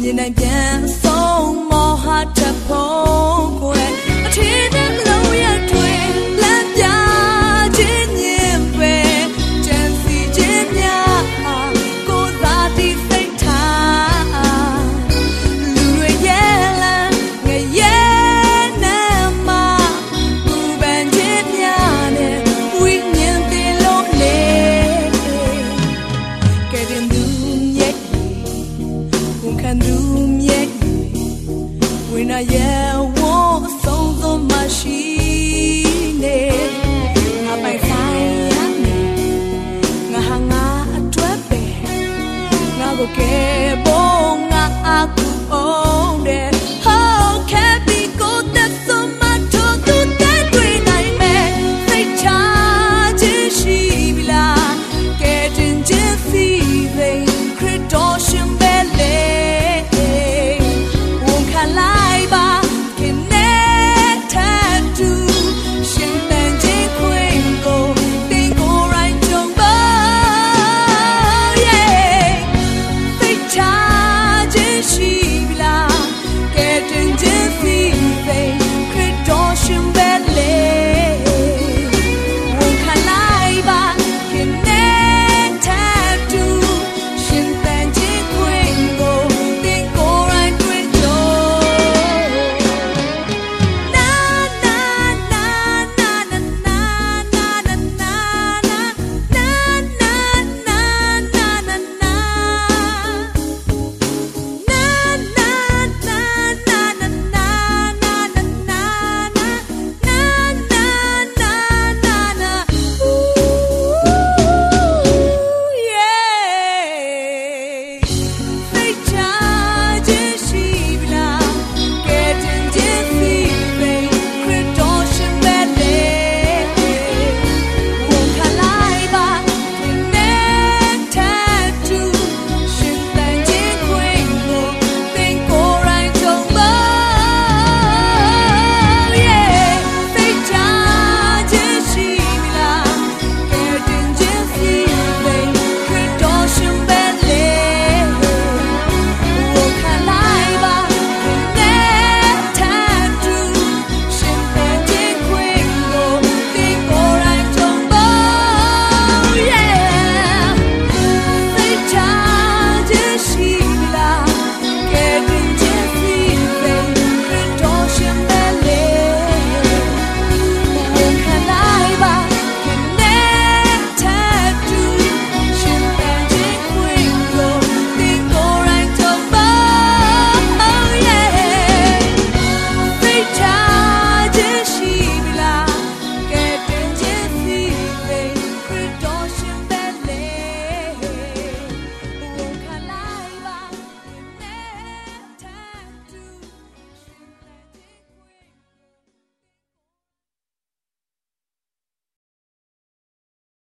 မမြင်နိုင်ပြန်ဆုံးမောဟတဲ့ဖုံးကွယ်အထင် ရဲ့ဝအဆုံးစုံမရှိနေငါပိုင်ဆိုင်ရနေငါဟာငါအတွက်ပဲငါကိုကဲ